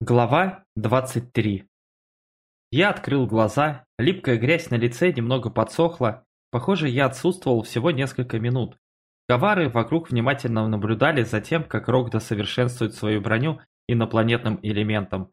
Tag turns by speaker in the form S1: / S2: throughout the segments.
S1: Глава 23 Я открыл глаза, липкая грязь на лице немного подсохла, похоже, я отсутствовал всего несколько минут. Ковары вокруг внимательно наблюдали за тем, как Рогда совершенствует свою броню инопланетным элементом.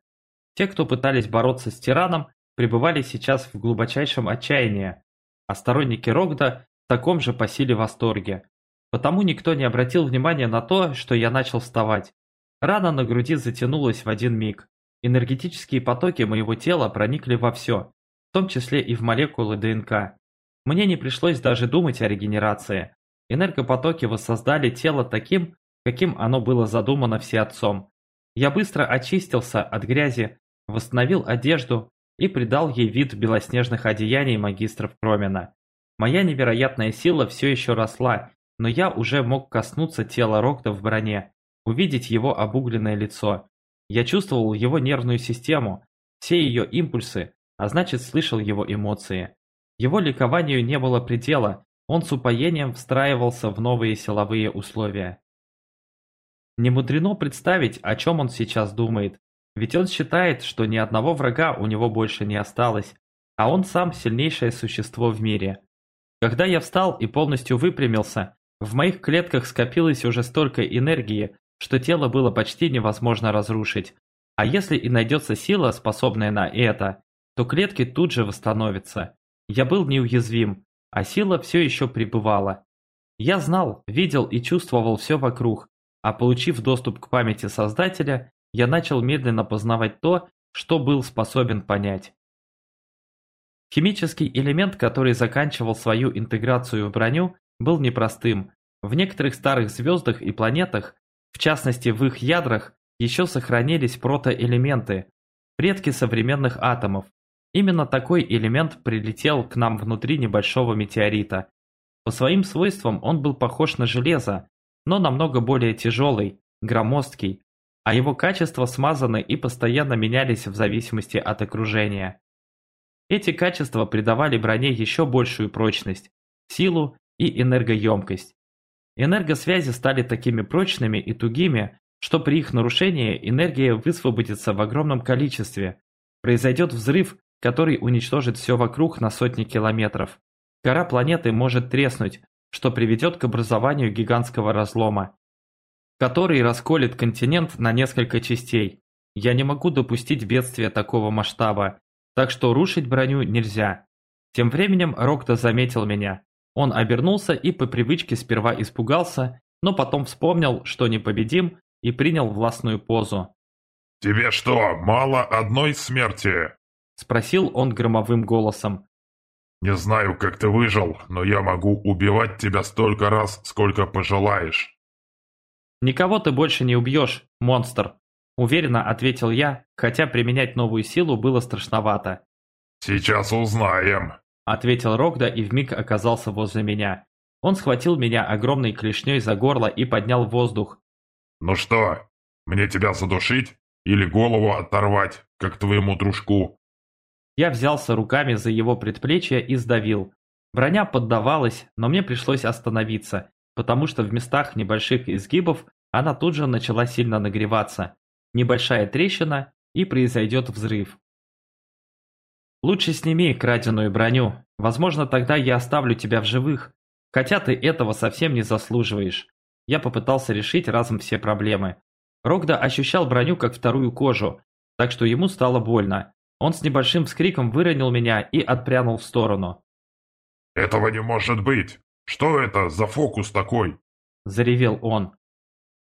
S1: Те, кто пытались бороться с тираном, пребывали сейчас в глубочайшем отчаянии, а сторонники Рогда в таком же по силе восторге. Потому никто не обратил внимания на то, что я начал вставать. Рана на груди затянулась в один миг. Энергетические потоки моего тела проникли во все, в том числе и в молекулы ДНК. Мне не пришлось даже думать о регенерации. Энергопотоки воссоздали тело таким, каким оно было задумано всеотцом. Я быстро очистился от грязи, восстановил одежду и придал ей вид белоснежных одеяний магистров Кромена. Моя невероятная сила все еще росла, но я уже мог коснуться тела Рокта в броне увидеть его обугленное лицо. Я чувствовал его нервную систему, все ее импульсы, а значит слышал его эмоции. Его ликованию не было предела, он с упоением встраивался в новые силовые условия. Не мудрено представить, о чем он сейчас думает, ведь он считает, что ни одного врага у него больше не осталось, а он сам сильнейшее существо в мире. Когда я встал и полностью выпрямился, в моих клетках скопилось уже столько энергии, что тело было почти невозможно разрушить. А если и найдется сила, способная на это, то клетки тут же восстановятся. Я был неуязвим, а сила все еще пребывала. Я знал, видел и чувствовал все вокруг, а получив доступ к памяти Создателя, я начал медленно познавать то, что был способен понять. Химический элемент, который заканчивал свою интеграцию в броню, был непростым. В некоторых старых звездах и планетах в частности, в их ядрах еще сохранились протоэлементы, предки современных атомов. Именно такой элемент прилетел к нам внутри небольшого метеорита. По своим свойствам он был похож на железо, но намного более тяжелый, громоздкий, а его качества смазаны и постоянно менялись в зависимости от окружения. Эти качества придавали броне еще большую прочность, силу и энергоемкость. Энергосвязи стали такими прочными и тугими, что при их нарушении энергия высвободится в огромном количестве. Произойдет взрыв, который уничтожит все вокруг на сотни километров. Кора планеты может треснуть, что приведет к образованию гигантского разлома, который расколет континент на несколько частей. Я не могу допустить бедствия такого масштаба, так что рушить броню нельзя. Тем временем Рокта заметил меня. Он обернулся и по привычке сперва испугался, но потом вспомнил, что непобедим, и принял властную позу.
S2: «Тебе что, мало одной смерти?»
S1: Спросил он громовым голосом.
S2: «Не знаю, как ты выжил, но я могу убивать тебя столько раз, сколько пожелаешь».
S1: «Никого ты больше не убьешь, монстр», — уверенно ответил я, хотя применять новую силу было страшновато.
S2: «Сейчас узнаем»,
S1: ответил Рогда и вмиг оказался возле меня. Он схватил меня огромной клешней за горло и поднял в воздух.
S2: «Ну что, мне тебя задушить или голову оторвать, как твоему дружку?»
S1: Я взялся руками за его предплечье и сдавил. Броня поддавалась, но мне пришлось остановиться, потому что в местах небольших изгибов она тут же начала сильно нагреваться. Небольшая трещина, и произойдет взрыв. Лучше сними краденую броню. Возможно, тогда я оставлю тебя в живых. Хотя ты этого совсем не заслуживаешь. Я попытался решить разом все проблемы. Рогда ощущал броню как вторую кожу, так что ему стало больно. Он с небольшим вскриком выронил меня и отпрянул в сторону.
S2: «Этого не может быть! Что это за фокус такой?»
S1: Заревел он.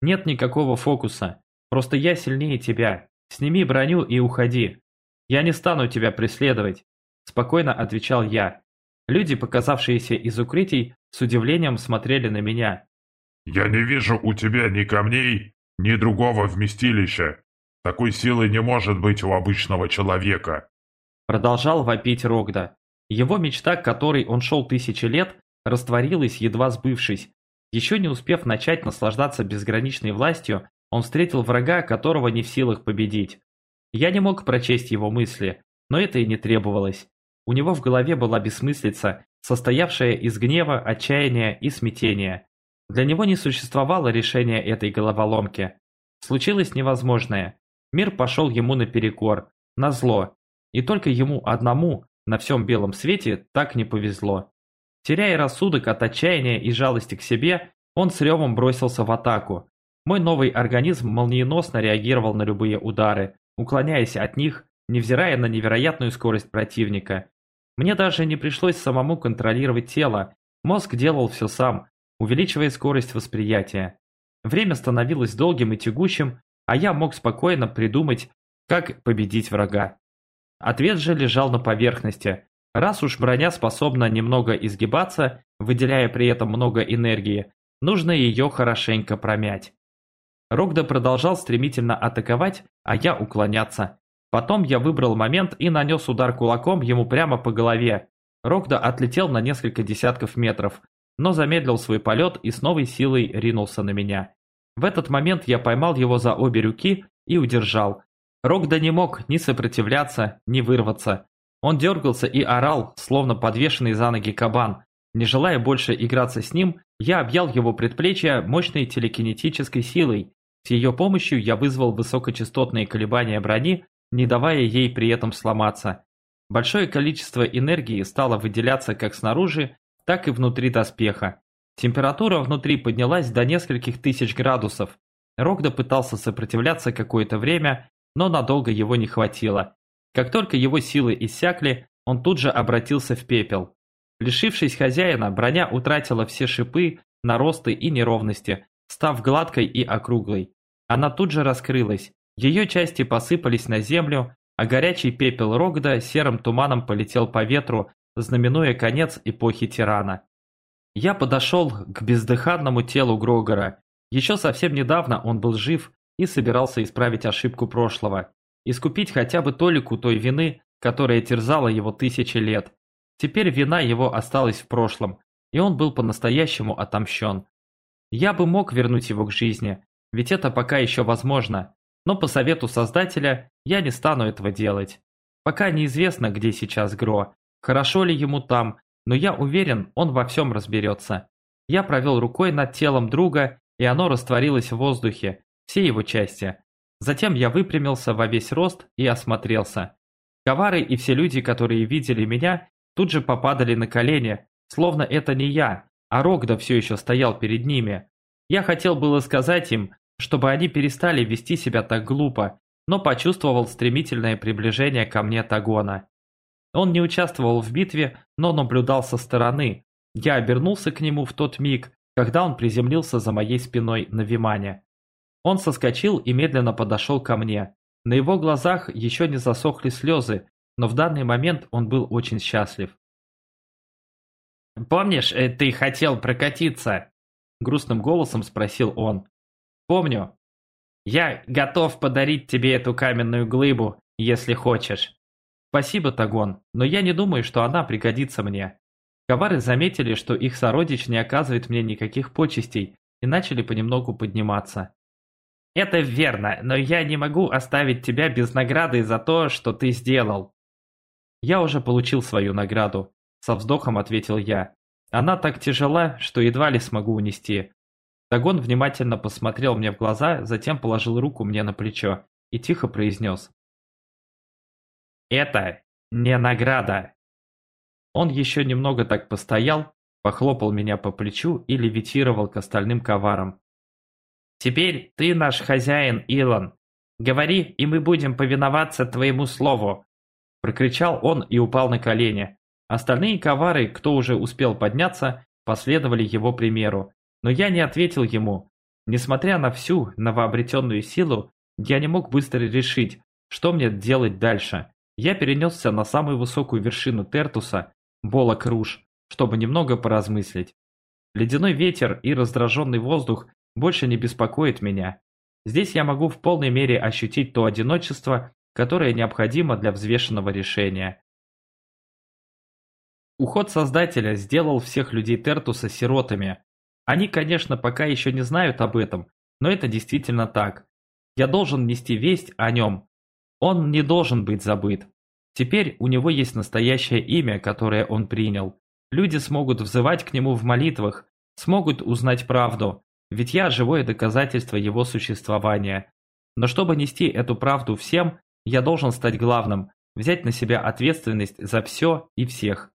S1: «Нет никакого фокуса. Просто я сильнее тебя. Сними броню и уходи. «Я не стану тебя преследовать», – спокойно отвечал я. Люди, показавшиеся из укрытий, с удивлением смотрели на меня.
S2: «Я не вижу у тебя ни камней, ни другого вместилища. Такой силы не может быть у обычного человека», –
S1: продолжал вопить Рогда. Его мечта, к которой он шел тысячи лет, растворилась, едва сбывшись. Еще не успев начать наслаждаться безграничной властью, он встретил врага, которого не в силах победить. Я не мог прочесть его мысли, но это и не требовалось. У него в голове была бессмыслица, состоявшая из гнева, отчаяния и смятения. Для него не существовало решения этой головоломки. Случилось невозможное. Мир пошел ему наперекор, на зло, и только ему одному на всем белом свете так не повезло. Теряя рассудок от отчаяния и жалости к себе, он с ревом бросился в атаку. Мой новый организм молниеносно реагировал на любые удары, уклоняясь от них, невзирая на невероятную скорость противника. Мне даже не пришлось самому контролировать тело, мозг делал все сам, увеличивая скорость восприятия. Время становилось долгим и тягучим, а я мог спокойно придумать, как победить врага. Ответ же лежал на поверхности. Раз уж броня способна немного изгибаться, выделяя при этом много энергии, нужно ее хорошенько промять. Рогда продолжал стремительно атаковать, а я уклоняться. Потом я выбрал момент и нанес удар кулаком ему прямо по голове. Рогда отлетел на несколько десятков метров, но замедлил свой полет и с новой силой ринулся на меня. В этот момент я поймал его за обе руки и удержал. Рогда не мог ни сопротивляться, ни вырваться. Он дергался и орал, словно подвешенный за ноги кабан. Не желая больше играться с ним, я объял его предплечье мощной телекинетической силой. Ее помощью я вызвал высокочастотные колебания брони, не давая ей при этом сломаться. Большое количество энергии стало выделяться как снаружи, так и внутри доспеха. Температура внутри поднялась до нескольких тысяч градусов. Рогда пытался сопротивляться какое-то время, но надолго его не хватило. Как только его силы иссякли, он тут же обратился в пепел. Лишившись хозяина, броня утратила все шипы, наросты и неровности, став гладкой и округлой. Она тут же раскрылась, ее части посыпались на землю, а горячий пепел Рогда серым туманом полетел по ветру, знаменуя конец эпохи тирана. Я подошел к бездыханному телу Грогора. Еще совсем недавно он был жив и собирался исправить ошибку прошлого, искупить хотя бы толику той вины, которая терзала его тысячи лет. Теперь вина его осталась в прошлом, и он был по-настоящему отомщен. Я бы мог вернуть его к жизни, ведь это пока еще возможно, но по совету Создателя я не стану этого делать. Пока неизвестно, где сейчас Гро, хорошо ли ему там, но я уверен, он во всем разберется. Я провел рукой над телом друга, и оно растворилось в воздухе, все его части. Затем я выпрямился во весь рост и осмотрелся. Ковары и все люди, которые видели меня, тут же попадали на колени, словно это не я, а Рогда все еще стоял перед ними. Я хотел было сказать им, чтобы они перестали вести себя так глупо, но почувствовал стремительное приближение ко мне Тагона. Он не участвовал в битве, но наблюдал со стороны. Я обернулся к нему в тот миг, когда он приземлился за моей спиной на Вимане. Он соскочил и медленно подошел ко мне. На его глазах еще не засохли слезы, но в данный момент он был очень счастлив. «Помнишь, э, ты хотел прокатиться?» Грустным голосом спросил он. «Помню. Я готов подарить тебе эту каменную глыбу, если хочешь». «Спасибо, Тагон, но я не думаю, что она пригодится мне». Ковары заметили, что их сородич не оказывает мне никаких почестей и начали понемногу подниматься. «Это верно, но я не могу оставить тебя без награды за то, что ты сделал». «Я уже получил свою награду», – со вздохом ответил я. «Она так тяжела, что едва ли смогу унести». Дагон внимательно посмотрел мне в глаза, затем положил руку мне на плечо и тихо произнес. «Это не награда». Он еще немного так постоял, похлопал меня по плечу и левитировал к остальным коварам. Теперь ты наш хозяин, Илон. Говори, и мы будем повиноваться твоему слову!» Прокричал он и упал на колени. Остальные ковары, кто уже успел подняться, последовали его примеру. Но я не ответил ему. Несмотря на всю новообретенную силу, я не мог быстро решить, что мне делать дальше. Я перенесся на самую высокую вершину Тертуса, Болок Руж, чтобы немного поразмыслить. Ледяной ветер и раздраженный воздух больше не беспокоит меня. Здесь я могу в полной мере ощутить то одиночество, которое необходимо для взвешенного решения. Уход Создателя сделал всех людей Тертуса сиротами. Они, конечно, пока еще не знают об этом, но это действительно так. Я должен нести весть о нем. Он не должен быть забыт. Теперь у него есть настоящее имя, которое он принял. Люди смогут взывать к нему в молитвах, смогут узнать правду, ведь я живое доказательство его существования. Но чтобы нести эту правду всем, я должен стать главным, взять на себя ответственность за все и всех.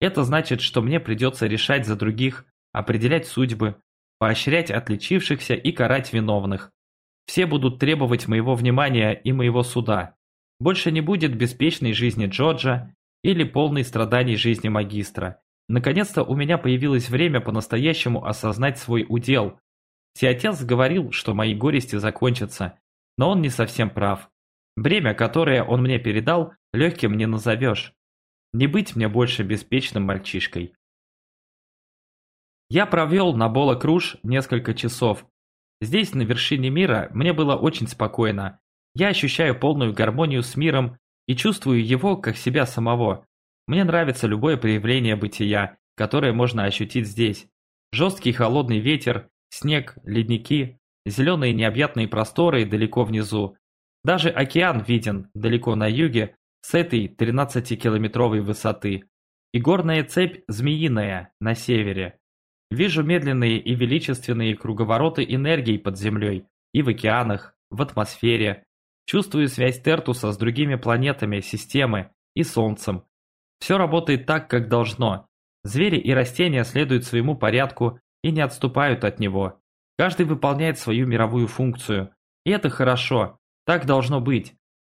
S1: Это значит, что мне придется решать за других, определять судьбы, поощрять отличившихся и карать виновных. Все будут требовать моего внимания и моего суда. Больше не будет беспечной жизни Джорджа или полной страданий жизни магистра. Наконец-то у меня появилось время по-настоящему осознать свой удел. Отец говорил, что мои горести закончатся, но он не совсем прав. Бремя, которое он мне передал, легким не назовешь. Не быть мне больше беспечным мальчишкой. Я провел на Бола Круж несколько часов. Здесь, на вершине мира, мне было очень спокойно. Я ощущаю полную гармонию с миром и чувствую его как себя самого. Мне нравится любое проявление бытия, которое можно ощутить здесь. Жесткий холодный ветер, снег, ледники, зеленые необъятные просторы далеко внизу. Даже океан виден далеко на юге с этой 13-километровой высоты. И горная цепь Змеиная на севере. Вижу медленные и величественные круговороты энергии под землей и в океанах, в атмосфере. Чувствую связь Тертуса с другими планетами системы и Солнцем. Все работает так, как должно. Звери и растения следуют своему порядку и не отступают от него. Каждый выполняет свою мировую функцию. И это хорошо, так должно быть.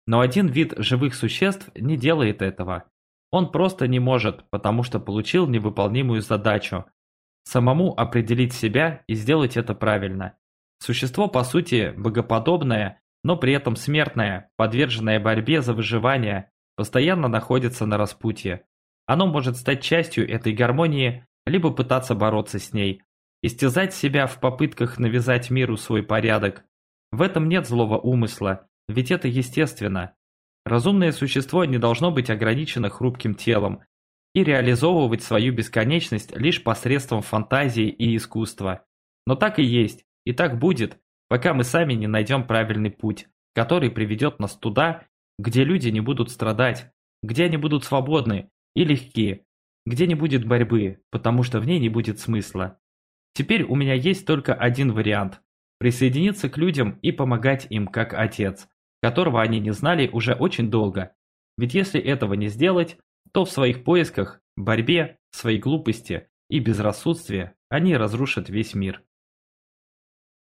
S1: Но один вид живых существ не делает этого. Он просто не может, потому что получил невыполнимую задачу. Самому определить себя и сделать это правильно. Существо, по сути, богоподобное, но при этом смертное, подверженное борьбе за выживание, постоянно находится на распутье. Оно может стать частью этой гармонии, либо пытаться бороться с ней, истязать себя в попытках навязать миру свой порядок. В этом нет злого умысла, ведь это естественно. Разумное существо не должно быть ограничено хрупким телом и реализовывать свою бесконечность лишь посредством фантазии и искусства. Но так и есть, и так будет, пока мы сами не найдем правильный путь, который приведет нас туда, где люди не будут страдать, где они будут свободны и легкие, где не будет борьбы, потому что в ней не будет смысла. Теперь у меня есть только один вариант – присоединиться к людям и помогать им как отец, которого они не знали уже очень долго. Ведь если этого не сделать, то в своих поисках, борьбе, своей глупости и безрассудстве они разрушат весь мир.